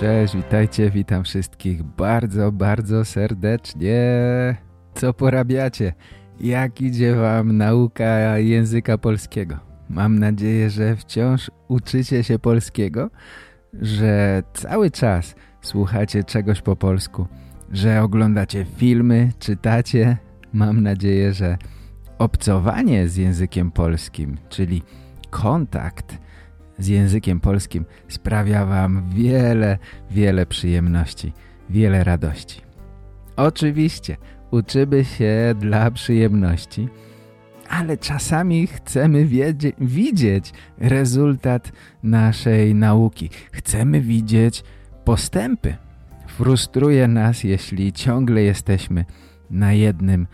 Cześć, witajcie, witam wszystkich bardzo, bardzo serdecznie. Co porabiacie? Jak idzie wam nauka języka polskiego? Mam nadzieję, że wciąż uczycie się polskiego, że cały czas słuchacie czegoś po polsku, że oglądacie filmy, czytacie. Mam nadzieję, że obcowanie z językiem polskim, czyli kontakt z językiem polskim sprawia Wam wiele, wiele przyjemności, wiele radości. Oczywiście uczymy się dla przyjemności, ale czasami chcemy widzieć rezultat naszej nauki. Chcemy widzieć postępy. Frustruje nas, jeśli ciągle jesteśmy na jednym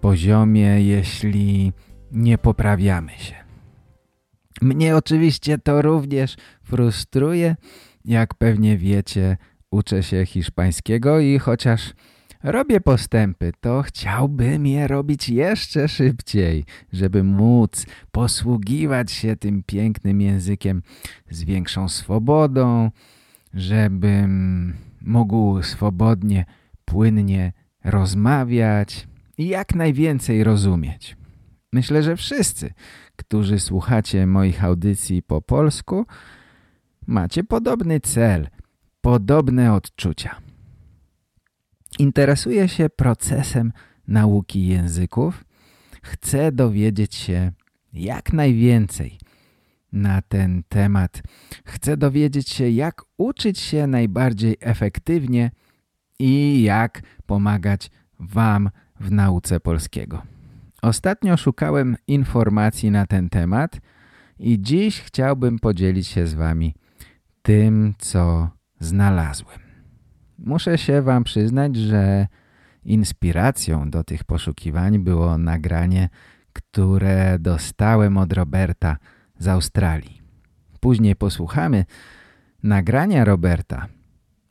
poziomie, jeśli nie poprawiamy się. Mnie oczywiście to również frustruje. Jak pewnie wiecie, uczę się hiszpańskiego i chociaż robię postępy, to chciałbym je robić jeszcze szybciej, żeby móc posługiwać się tym pięknym językiem z większą swobodą, żebym mógł swobodnie, płynnie rozmawiać i jak najwięcej rozumieć. Myślę, że wszyscy, którzy słuchacie moich audycji po polsku, macie podobny cel, podobne odczucia. Interesuję się procesem nauki języków. Chcę dowiedzieć się jak najwięcej na ten temat. Chcę dowiedzieć się, jak uczyć się najbardziej efektywnie i jak pomagać Wam w nauce polskiego. Ostatnio szukałem informacji na ten temat i dziś chciałbym podzielić się z Wami tym, co znalazłem. Muszę się Wam przyznać, że inspiracją do tych poszukiwań było nagranie, które dostałem od Roberta z Australii. Później posłuchamy nagrania Roberta,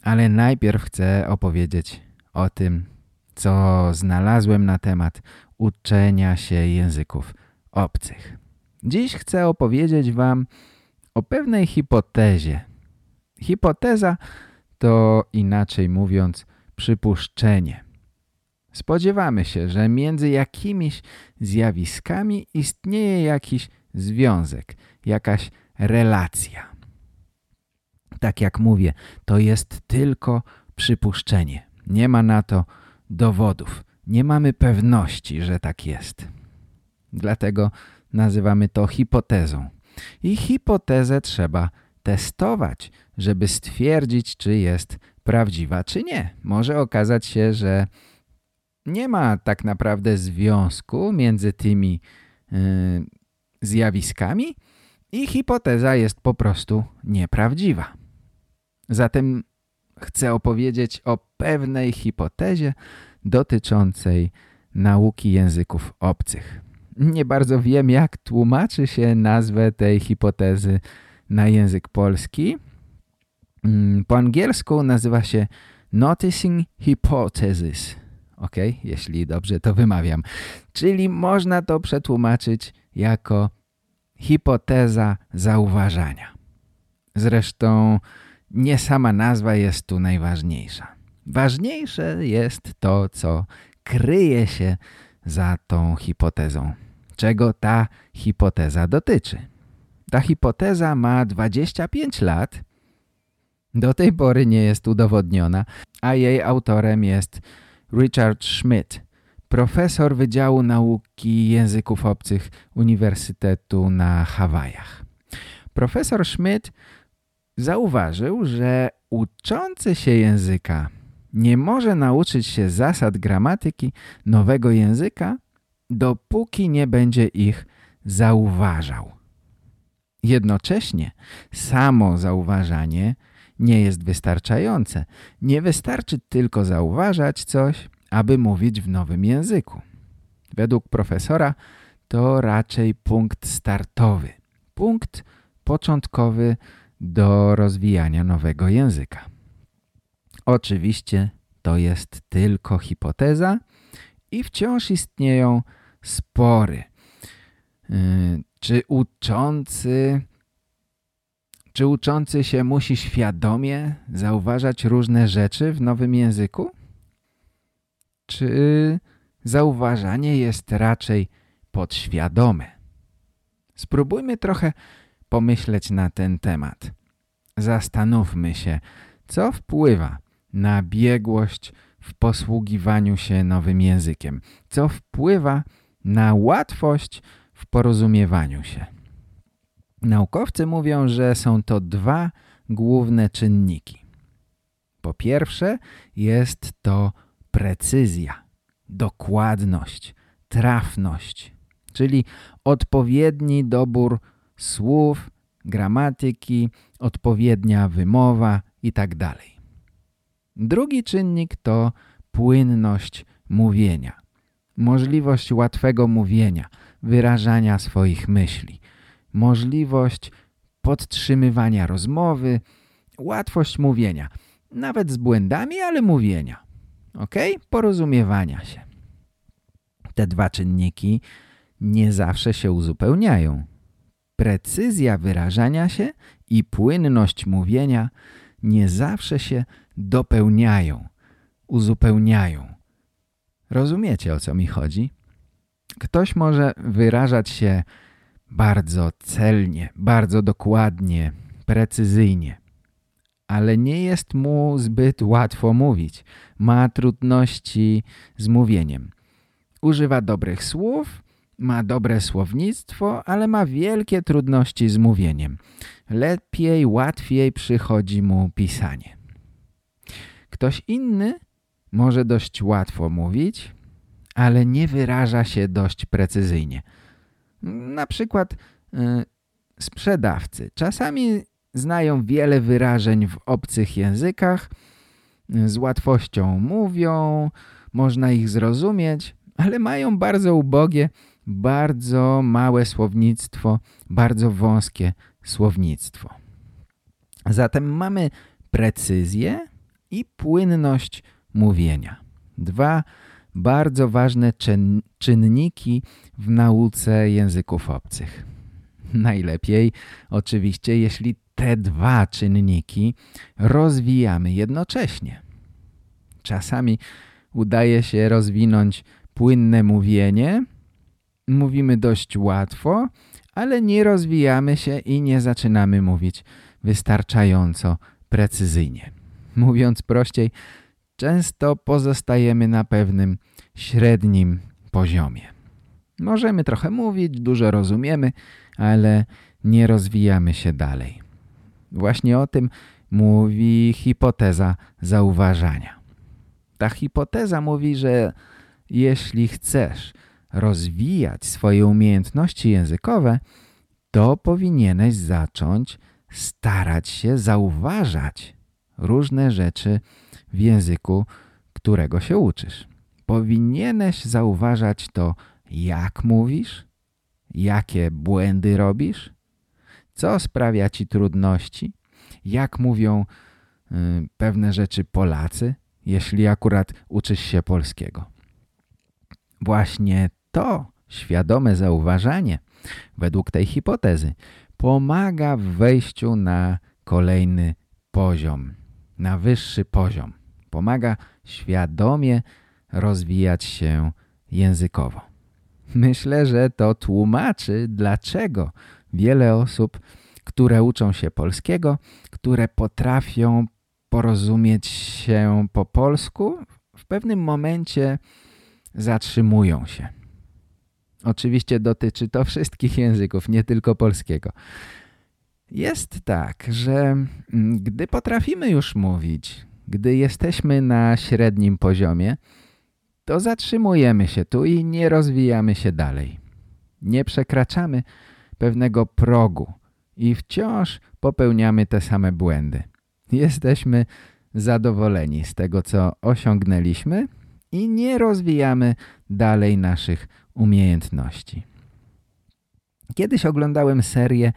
ale najpierw chcę opowiedzieć o tym, co znalazłem na temat uczenia się języków obcych. Dziś chcę opowiedzieć Wam o pewnej hipotezie. Hipoteza to inaczej mówiąc przypuszczenie. Spodziewamy się, że między jakimiś zjawiskami istnieje jakiś związek, jakaś relacja. Tak jak mówię, to jest tylko przypuszczenie. Nie ma na to dowodów. Nie mamy pewności, że tak jest. Dlatego nazywamy to hipotezą. I hipotezę trzeba testować, żeby stwierdzić, czy jest prawdziwa, czy nie. Może okazać się, że nie ma tak naprawdę związku między tymi yy, zjawiskami i hipoteza jest po prostu nieprawdziwa. Zatem chcę opowiedzieć o pewnej hipotezie dotyczącej nauki języków obcych. Nie bardzo wiem, jak tłumaczy się nazwę tej hipotezy na język polski. Mm, po angielsku nazywa się Noticing Hypothesis. Ok, jeśli dobrze to wymawiam. Czyli można to przetłumaczyć jako hipoteza zauważania. Zresztą nie sama nazwa jest tu najważniejsza. Ważniejsze jest to, co kryje się za tą hipotezą. Czego ta hipoteza dotyczy? Ta hipoteza ma 25 lat. Do tej pory nie jest udowodniona, a jej autorem jest Richard Schmidt, profesor Wydziału Nauki Języków Obcych Uniwersytetu na Hawajach. Profesor Schmidt zauważył, że uczący się języka nie może nauczyć się zasad gramatyki nowego języka, dopóki nie będzie ich zauważał. Jednocześnie samo zauważanie nie jest wystarczające. Nie wystarczy tylko zauważać coś, aby mówić w nowym języku. Według profesora to raczej punkt startowy. Punkt początkowy do rozwijania nowego języka. Oczywiście to jest tylko hipoteza i wciąż istnieją spory. Yy, czy uczący czy uczący się musi świadomie zauważać różne rzeczy w nowym języku? Czy zauważanie jest raczej podświadome? Spróbujmy trochę pomyśleć na ten temat. Zastanówmy się, co wpływa na biegłość w posługiwaniu się nowym językiem, co wpływa na łatwość w porozumiewaniu się. Naukowcy mówią, że są to dwa główne czynniki. Po pierwsze jest to precyzja, dokładność, trafność, czyli odpowiedni dobór słów, gramatyki, odpowiednia wymowa itd. Drugi czynnik to płynność mówienia, możliwość łatwego mówienia, wyrażania swoich myśli, możliwość podtrzymywania rozmowy, łatwość mówienia, nawet z błędami, ale mówienia. Ok? Porozumiewania się. Te dwa czynniki nie zawsze się uzupełniają. Precyzja wyrażania się i płynność mówienia nie zawsze się dopełniają, uzupełniają. Rozumiecie, o co mi chodzi? Ktoś może wyrażać się bardzo celnie, bardzo dokładnie, precyzyjnie. Ale nie jest mu zbyt łatwo mówić. Ma trudności z mówieniem. Używa dobrych słów, ma dobre słownictwo, ale ma wielkie trudności z mówieniem. Lepiej, łatwiej przychodzi mu pisanie. Ktoś inny może dość łatwo mówić, ale nie wyraża się dość precyzyjnie – na przykład y, sprzedawcy. Czasami znają wiele wyrażeń w obcych językach, z łatwością mówią, można ich zrozumieć, ale mają bardzo ubogie, bardzo małe słownictwo, bardzo wąskie słownictwo. Zatem mamy precyzję i płynność mówienia. Dwa bardzo ważne czyn czynniki w nauce języków obcych. Najlepiej oczywiście, jeśli te dwa czynniki rozwijamy jednocześnie. Czasami udaje się rozwinąć płynne mówienie, mówimy dość łatwo, ale nie rozwijamy się i nie zaczynamy mówić wystarczająco precyzyjnie. Mówiąc prościej, często pozostajemy na pewnym średnim poziomie. Możemy trochę mówić, dużo rozumiemy, ale nie rozwijamy się dalej. Właśnie o tym mówi hipoteza zauważania. Ta hipoteza mówi, że jeśli chcesz rozwijać swoje umiejętności językowe, to powinieneś zacząć starać się zauważać różne rzeczy w języku, którego się uczysz. Powinieneś zauważać to, jak mówisz, jakie błędy robisz, co sprawia ci trudności, jak mówią y, pewne rzeczy Polacy, jeśli akurat uczysz się polskiego. Właśnie to świadome zauważanie według tej hipotezy pomaga w wejściu na kolejny poziom, na wyższy poziom. Pomaga świadomie rozwijać się językowo. Myślę, że to tłumaczy, dlaczego wiele osób, które uczą się polskiego, które potrafią porozumieć się po polsku, w pewnym momencie zatrzymują się. Oczywiście dotyczy to wszystkich języków, nie tylko polskiego. Jest tak, że mm, gdy potrafimy już mówić, gdy jesteśmy na średnim poziomie, to zatrzymujemy się tu i nie rozwijamy się dalej. Nie przekraczamy pewnego progu i wciąż popełniamy te same błędy. Jesteśmy zadowoleni z tego, co osiągnęliśmy i nie rozwijamy dalej naszych umiejętności. Kiedyś oglądałem serię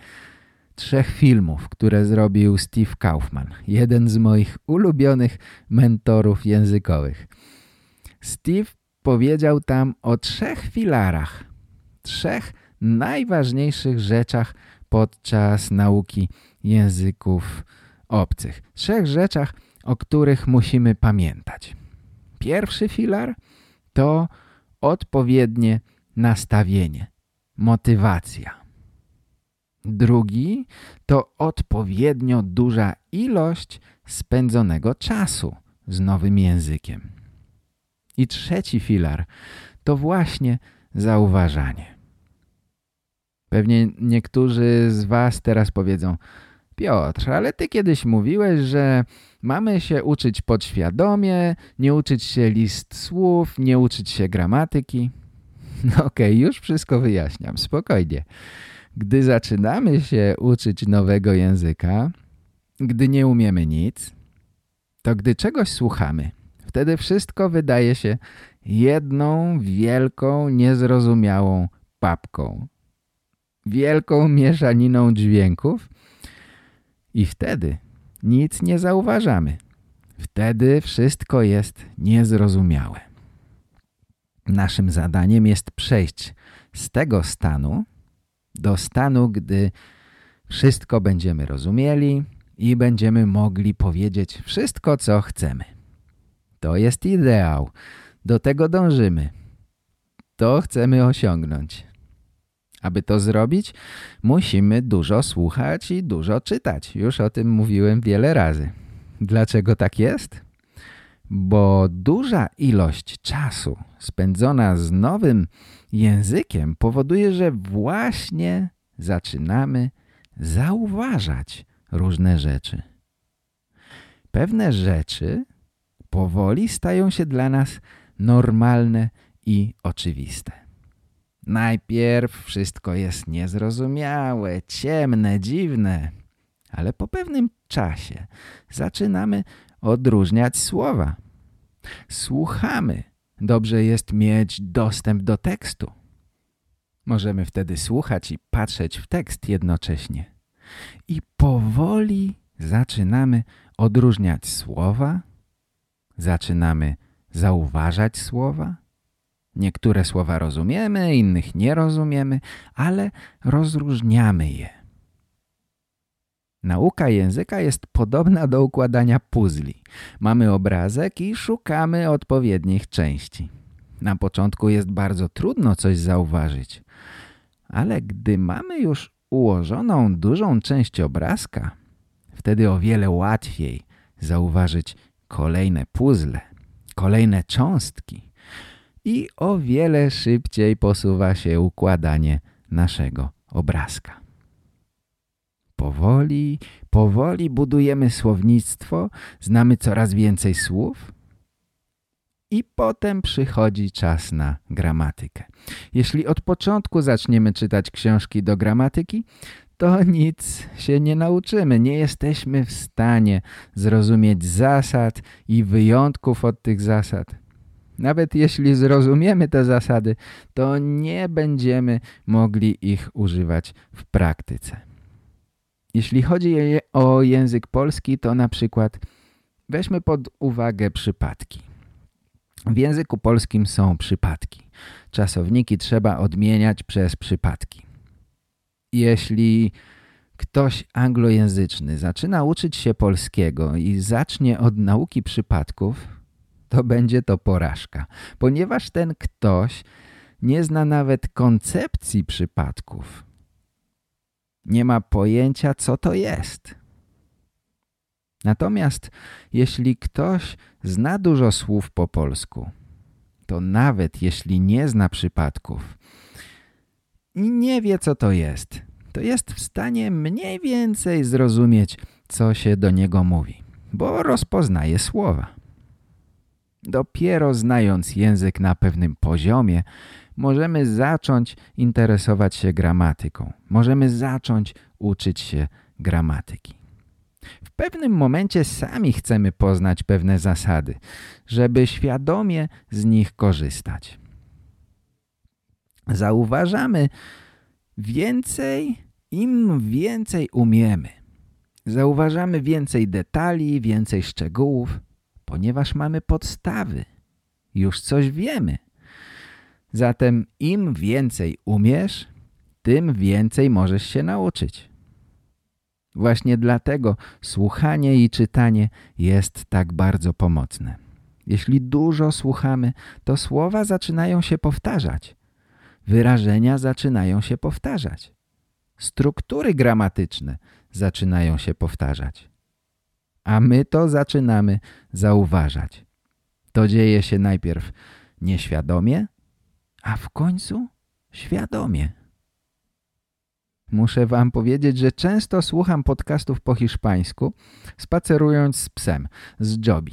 trzech filmów, które zrobił Steve Kaufman, jeden z moich ulubionych mentorów językowych. Steve powiedział tam o trzech filarach, trzech najważniejszych rzeczach podczas nauki języków obcych. Trzech rzeczach, o których musimy pamiętać. Pierwszy filar to odpowiednie nastawienie, motywacja. Drugi to odpowiednio duża ilość spędzonego czasu z nowym językiem. I trzeci filar to właśnie zauważanie. Pewnie niektórzy z Was teraz powiedzą Piotr, ale Ty kiedyś mówiłeś, że mamy się uczyć podświadomie, nie uczyć się list słów, nie uczyć się gramatyki. No okej, okay, już wszystko wyjaśniam, spokojnie. Gdy zaczynamy się uczyć nowego języka, gdy nie umiemy nic, to gdy czegoś słuchamy, wtedy wszystko wydaje się jedną wielką, niezrozumiałą papką. Wielką mieszaniną dźwięków i wtedy nic nie zauważamy. Wtedy wszystko jest niezrozumiałe. Naszym zadaniem jest przejść z tego stanu do stanu, gdy wszystko będziemy rozumieli i będziemy mogli powiedzieć wszystko, co chcemy. To jest ideał. Do tego dążymy. To chcemy osiągnąć. Aby to zrobić, musimy dużo słuchać i dużo czytać. Już o tym mówiłem wiele razy. Dlaczego tak jest? Bo duża ilość czasu spędzona z nowym językiem powoduje, że właśnie zaczynamy zauważać różne rzeczy. Pewne rzeczy powoli stają się dla nas normalne i oczywiste. Najpierw wszystko jest niezrozumiałe, ciemne, dziwne, ale po pewnym czasie zaczynamy odróżniać słowa. Słuchamy Dobrze jest mieć dostęp do tekstu. Możemy wtedy słuchać i patrzeć w tekst jednocześnie. I powoli zaczynamy odróżniać słowa, zaczynamy zauważać słowa. Niektóre słowa rozumiemy, innych nie rozumiemy, ale rozróżniamy je. Nauka języka jest podobna do układania puzli. Mamy obrazek i szukamy odpowiednich części. Na początku jest bardzo trudno coś zauważyć, ale gdy mamy już ułożoną dużą część obrazka, wtedy o wiele łatwiej zauważyć kolejne puzzle, kolejne cząstki i o wiele szybciej posuwa się układanie naszego obrazka. Powoli, powoli budujemy słownictwo, znamy coraz więcej słów i potem przychodzi czas na gramatykę. Jeśli od początku zaczniemy czytać książki do gramatyki, to nic się nie nauczymy. Nie jesteśmy w stanie zrozumieć zasad i wyjątków od tych zasad. Nawet jeśli zrozumiemy te zasady, to nie będziemy mogli ich używać w praktyce. Jeśli chodzi o język polski, to na przykład weźmy pod uwagę przypadki. W języku polskim są przypadki. Czasowniki trzeba odmieniać przez przypadki. Jeśli ktoś anglojęzyczny zaczyna uczyć się polskiego i zacznie od nauki przypadków, to będzie to porażka, ponieważ ten ktoś nie zna nawet koncepcji przypadków nie ma pojęcia, co to jest. Natomiast jeśli ktoś zna dużo słów po polsku, to nawet jeśli nie zna przypadków i nie wie, co to jest, to jest w stanie mniej więcej zrozumieć, co się do niego mówi, bo rozpoznaje słowa. Dopiero znając język na pewnym poziomie, możemy zacząć interesować się gramatyką. Możemy zacząć uczyć się gramatyki. W pewnym momencie sami chcemy poznać pewne zasady, żeby świadomie z nich korzystać. Zauważamy więcej, im więcej umiemy. Zauważamy więcej detali, więcej szczegółów, ponieważ mamy podstawy. Już coś wiemy. Zatem im więcej umiesz, tym więcej możesz się nauczyć. Właśnie dlatego słuchanie i czytanie jest tak bardzo pomocne. Jeśli dużo słuchamy, to słowa zaczynają się powtarzać. Wyrażenia zaczynają się powtarzać. Struktury gramatyczne zaczynają się powtarzać. A my to zaczynamy zauważać. To dzieje się najpierw nieświadomie, a w końcu świadomie. Muszę wam powiedzieć, że często słucham podcastów po hiszpańsku, spacerując z psem, z Jobi.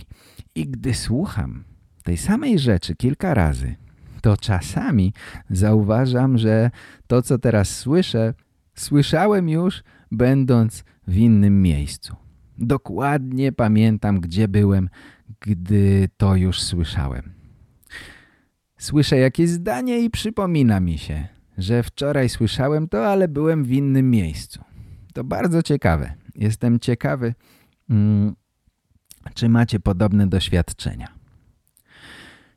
I gdy słucham tej samej rzeczy kilka razy, to czasami zauważam, że to, co teraz słyszę, słyszałem już będąc w innym miejscu. Dokładnie pamiętam, gdzie byłem, gdy to już słyszałem. Słyszę jakieś zdanie i przypomina mi się, że wczoraj słyszałem to, ale byłem w innym miejscu. To bardzo ciekawe. Jestem ciekawy, mm, czy macie podobne doświadczenia.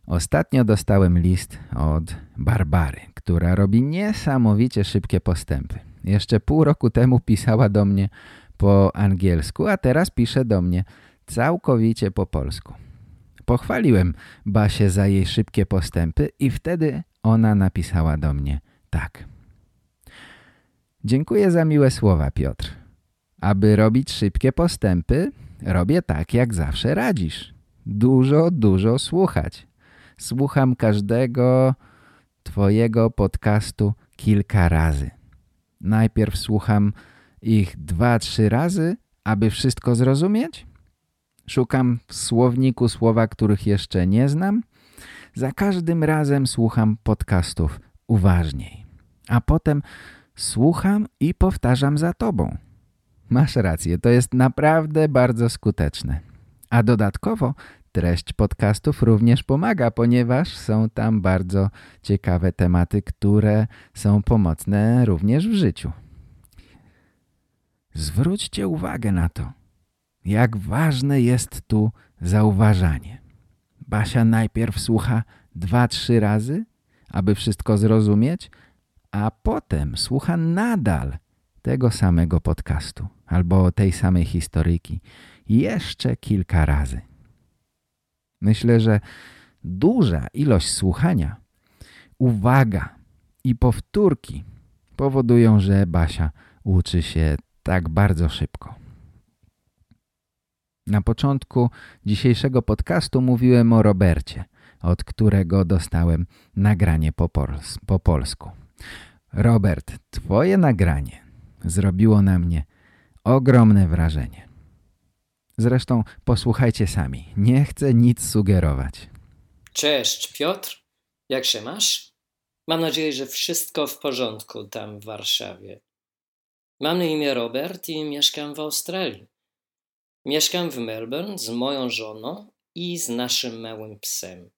Ostatnio dostałem list od Barbary, która robi niesamowicie szybkie postępy. Jeszcze pół roku temu pisała do mnie po angielsku, a teraz pisze do mnie całkowicie po polsku. Pochwaliłem Basię za jej szybkie postępy i wtedy ona napisała do mnie tak. Dziękuję za miłe słowa, Piotr. Aby robić szybkie postępy, robię tak, jak zawsze radzisz. Dużo, dużo słuchać. Słucham każdego twojego podcastu kilka razy. Najpierw słucham ich dwa, trzy razy, aby wszystko zrozumieć. Szukam w słowniku słowa, których jeszcze nie znam. Za każdym razem słucham podcastów uważniej. A potem słucham i powtarzam za tobą. Masz rację, to jest naprawdę bardzo skuteczne. A dodatkowo treść podcastów również pomaga, ponieważ są tam bardzo ciekawe tematy, które są pomocne również w życiu. Zwróćcie uwagę na to, jak ważne jest tu zauważanie. Basia najpierw słucha dwa, trzy razy, aby wszystko zrozumieć, a potem słucha nadal tego samego podcastu albo tej samej historyjki jeszcze kilka razy. Myślę, że duża ilość słuchania, uwaga i powtórki powodują, że Basia uczy się tak bardzo szybko. Na początku dzisiejszego podcastu mówiłem o Robercie, od którego dostałem nagranie po, pols po polsku. Robert, twoje nagranie zrobiło na mnie ogromne wrażenie. Zresztą posłuchajcie sami, nie chcę nic sugerować. Cześć Piotr, jak się masz? Mam nadzieję, że wszystko w porządku tam w Warszawie. Mam na imię Robert i mieszkam w Australii. Mieszkam w Melbourne z moją żoną i z naszym małym psem.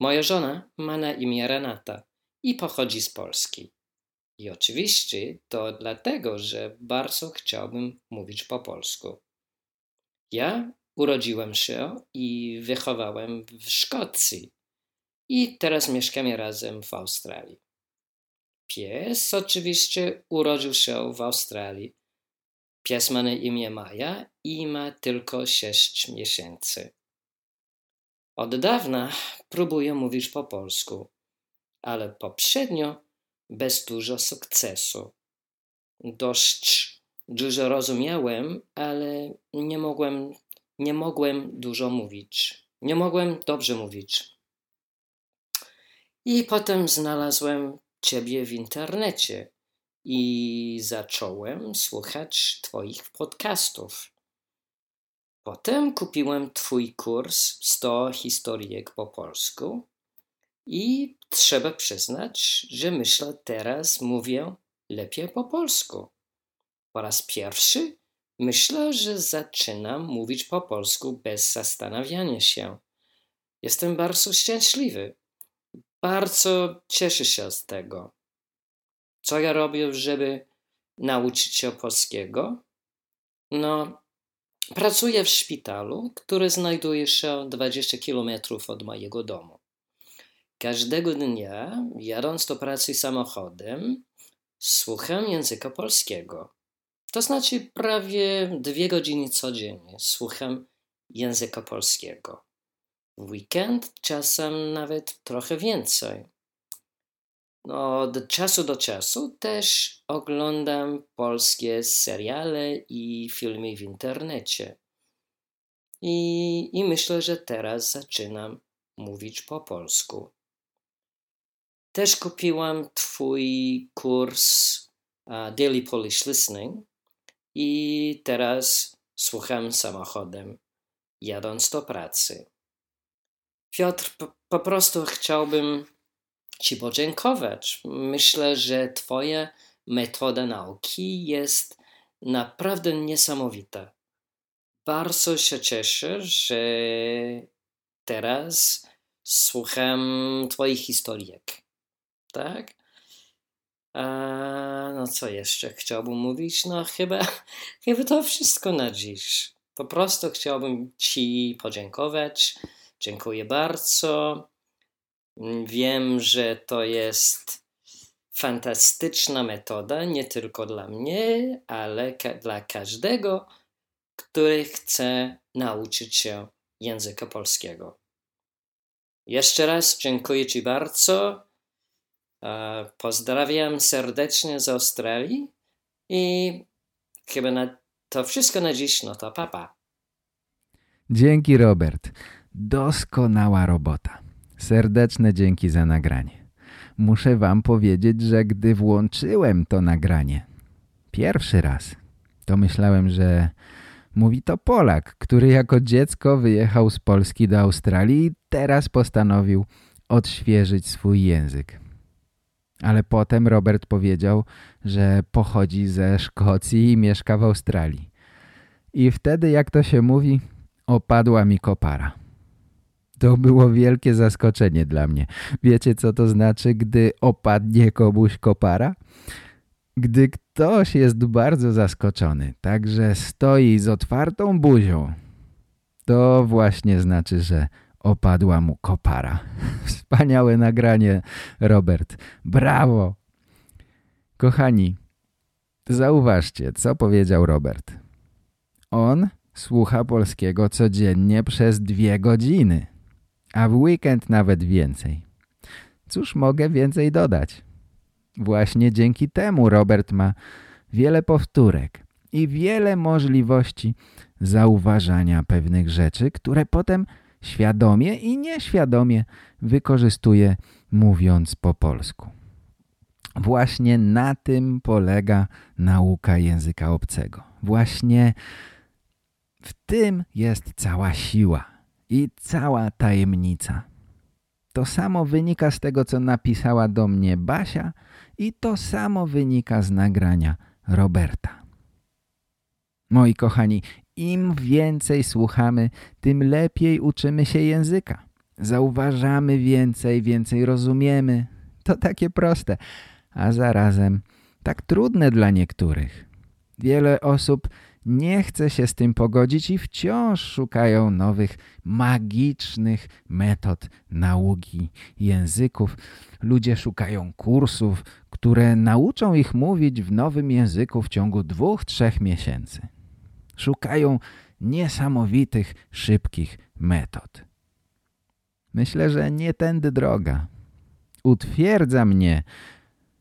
Moja żona ma na imię Renata i pochodzi z Polski. I oczywiście to dlatego, że bardzo chciałbym mówić po polsku. Ja urodziłem się i wychowałem w Szkocji i teraz mieszkamy razem w Australii. Pies oczywiście urodził się w Australii. Pies ma na imię Maja i ma tylko 6 miesięcy. Od dawna próbuję mówić po polsku, ale poprzednio bez dużo sukcesu. Dość dużo rozumiałem, ale nie mogłem, nie mogłem dużo mówić. Nie mogłem dobrze mówić. I potem znalazłem Ciebie w internecie i zacząłem słuchać Twoich podcastów. Potem kupiłem Twój kurs 100 historyjek po polsku i trzeba przyznać, że myślę teraz mówię lepiej po polsku. Po raz pierwszy myślę, że zaczynam mówić po polsku bez zastanawiania się. Jestem bardzo szczęśliwy. Bardzo cieszę się z tego. Co ja robię, żeby nauczyć się polskiego? No, pracuję w szpitalu, który znajduje się 20 km od mojego domu. Każdego dnia, jadąc do pracy samochodem, słucham języka polskiego. To znaczy prawie dwie godziny codziennie słucham języka polskiego. W weekend czasem nawet trochę więcej. Od czasu do czasu też oglądam polskie seriale i filmy w internecie. I, I myślę, że teraz zaczynam mówić po polsku. Też kupiłam Twój kurs uh, Daily Polish Listening i teraz słucham samochodem, jadąc do pracy. Piotr, po prostu chciałbym Ci podziękować. Myślę, że Twoja metoda nauki jest naprawdę niesamowita. Bardzo się cieszę, że teraz słucham Twoich historyjek. Tak? A, no co jeszcze chciałbym mówić? No chyba, chyba to wszystko na dziś. Po prostu chciałbym Ci podziękować. Dziękuję bardzo. Wiem, że to jest fantastyczna metoda, nie tylko dla mnie, ale ka dla każdego, który chce nauczyć się języka polskiego. Jeszcze raz dziękuję Ci bardzo. Pozdrawiam serdecznie z Australii i chyba na to wszystko na dziś, no to papa. Dzięki Robert. Doskonała robota. Serdeczne dzięki za nagranie. Muszę wam powiedzieć, że gdy włączyłem to nagranie pierwszy raz, to myślałem, że mówi to Polak, który jako dziecko wyjechał z Polski do Australii i teraz postanowił odświeżyć swój język. Ale potem Robert powiedział, że pochodzi ze Szkocji i mieszka w Australii. I wtedy, jak to się mówi, opadła mi kopara. To było wielkie zaskoczenie dla mnie. Wiecie, co to znaczy, gdy opadnie komuś kopara? Gdy ktoś jest bardzo zaskoczony, także stoi z otwartą buzią, to właśnie znaczy, że opadła mu kopara. Wspaniałe nagranie, Robert. Brawo! Kochani, zauważcie, co powiedział Robert. On słucha polskiego codziennie przez dwie godziny a w weekend nawet więcej. Cóż mogę więcej dodać? Właśnie dzięki temu Robert ma wiele powtórek i wiele możliwości zauważania pewnych rzeczy, które potem świadomie i nieświadomie wykorzystuje mówiąc po polsku. Właśnie na tym polega nauka języka obcego. Właśnie w tym jest cała siła i cała tajemnica. To samo wynika z tego, co napisała do mnie Basia i to samo wynika z nagrania Roberta. Moi kochani, im więcej słuchamy, tym lepiej uczymy się języka. Zauważamy więcej, więcej rozumiemy. To takie proste, a zarazem tak trudne dla niektórych. Wiele osób nie chce się z tym pogodzić i wciąż szukają nowych, magicznych metod nauki języków. Ludzie szukają kursów, które nauczą ich mówić w nowym języku w ciągu dwóch, trzech miesięcy. Szukają niesamowitych, szybkich metod. Myślę, że nie tędy droga. Utwierdza mnie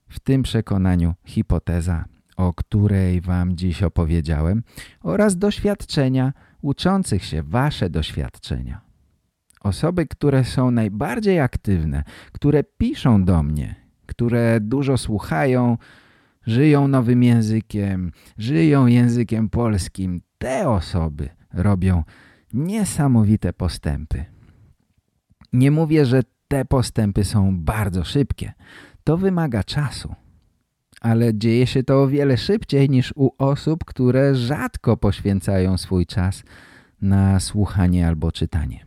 w tym przekonaniu hipoteza o której Wam dziś opowiedziałem oraz doświadczenia uczących się, Wasze doświadczenia. Osoby, które są najbardziej aktywne, które piszą do mnie, które dużo słuchają, żyją nowym językiem, żyją językiem polskim, te osoby robią niesamowite postępy. Nie mówię, że te postępy są bardzo szybkie. To wymaga czasu ale dzieje się to o wiele szybciej niż u osób, które rzadko poświęcają swój czas na słuchanie albo czytanie.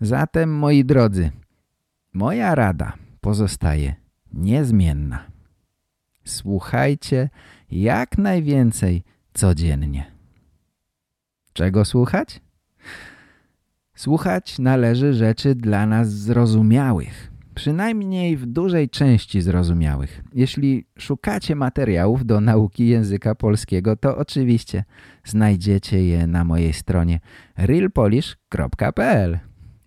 Zatem, moi drodzy, moja rada pozostaje niezmienna. Słuchajcie jak najwięcej codziennie. Czego słuchać? Słuchać należy rzeczy dla nas zrozumiałych, przynajmniej w dużej części zrozumiałych. Jeśli szukacie materiałów do nauki języka polskiego, to oczywiście znajdziecie je na mojej stronie realpolish.pl.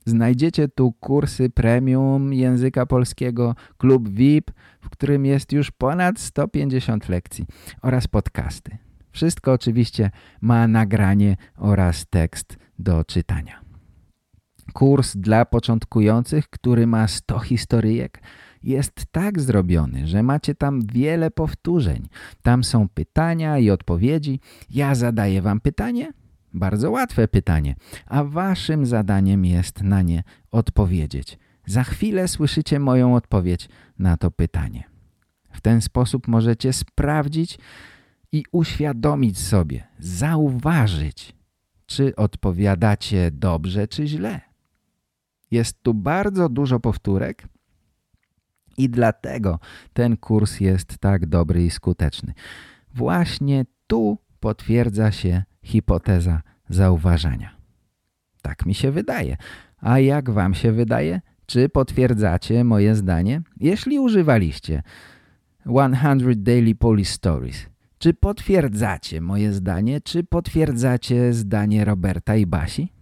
Znajdziecie tu kursy premium języka polskiego, klub VIP, w którym jest już ponad 150 lekcji oraz podcasty. Wszystko oczywiście ma nagranie oraz tekst do czytania. Kurs dla początkujących, który ma 100 historyjek, jest tak zrobiony, że macie tam wiele powtórzeń. Tam są pytania i odpowiedzi. Ja zadaję wam pytanie, bardzo łatwe pytanie, a waszym zadaniem jest na nie odpowiedzieć. Za chwilę słyszycie moją odpowiedź na to pytanie. W ten sposób możecie sprawdzić i uświadomić sobie, zauważyć, czy odpowiadacie dobrze, czy źle. Jest tu bardzo dużo powtórek i dlatego ten kurs jest tak dobry i skuteczny. Właśnie tu potwierdza się hipoteza zauważania. Tak mi się wydaje. A jak wam się wydaje? Czy potwierdzacie moje zdanie? Jeśli używaliście 100 Daily Police Stories, czy potwierdzacie moje zdanie, czy potwierdzacie zdanie Roberta i Basi?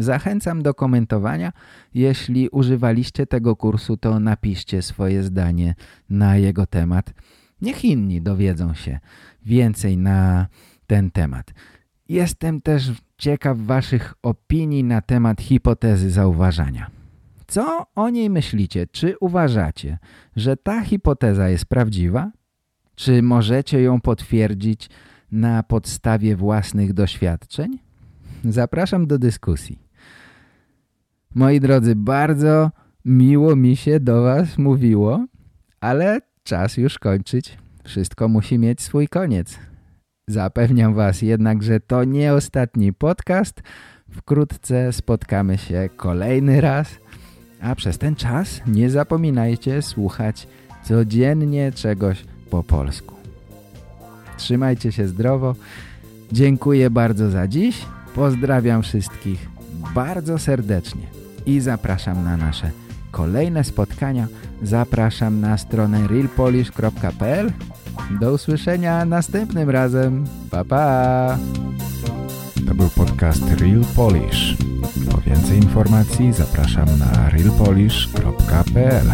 Zachęcam do komentowania. Jeśli używaliście tego kursu, to napiszcie swoje zdanie na jego temat. Niech inni dowiedzą się więcej na ten temat. Jestem też ciekaw waszych opinii na temat hipotezy zauważania. Co o niej myślicie? Czy uważacie, że ta hipoteza jest prawdziwa? Czy możecie ją potwierdzić na podstawie własnych doświadczeń? Zapraszam do dyskusji. Moi drodzy, bardzo miło mi się do Was mówiło, ale czas już kończyć. Wszystko musi mieć swój koniec. Zapewniam Was jednak, że to nie ostatni podcast. Wkrótce spotkamy się kolejny raz, a przez ten czas nie zapominajcie słuchać codziennie czegoś po polsku. Trzymajcie się zdrowo. Dziękuję bardzo za dziś. Pozdrawiam wszystkich bardzo serdecznie i zapraszam na nasze kolejne spotkania. Zapraszam na stronę realpolish.pl. Do usłyszenia następnym razem. Pa, pa! To był podcast Real Polish. Po więcej informacji zapraszam na realpolish.pl